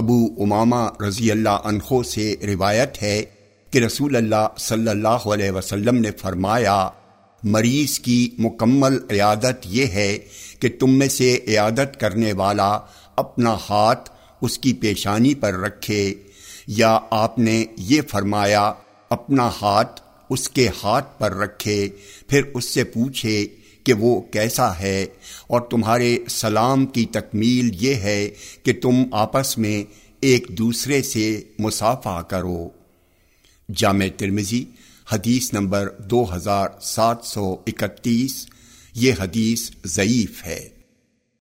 ابو امامہ رضی اللہ عنہ سے روایت ہے کہ رسول اللہ صلی اللہ علیہ وسلم نے فرمایا، مریض کی مکمل عیادت یہ ہے کہ تم میں سے عیادت کرنے والا اپنا ہاتھ اس کی پیشانی پر رکھے۔ یا آپ نے یہ فرمایا، اپنا ہاتھ اس کے ہاتھ پر رکھے، پھر اس سے پوچھے کہ وہ کیسا ہے اور تمہارے سلام کی تکمیل یہ ہے کہ تم آپس میں ایک دوسرے سے مسافہ کرو۔ جامع ترمزی حدیث نمبر دو ہزار سات سو اکتیس، یہ حدیث ضعیف ہے۔